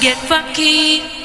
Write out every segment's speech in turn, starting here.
get funky.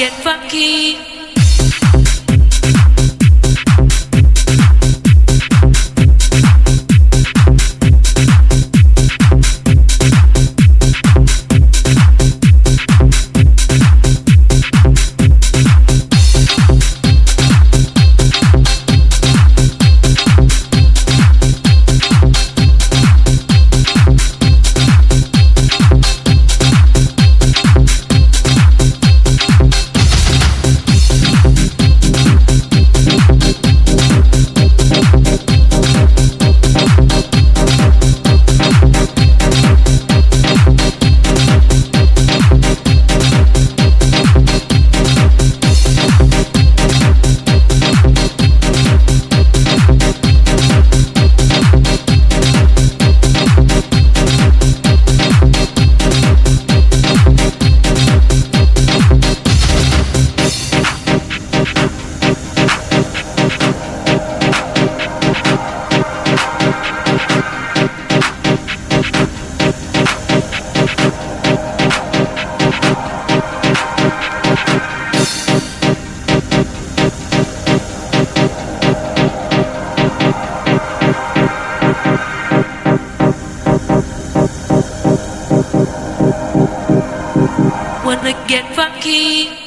Get funky. Get funky.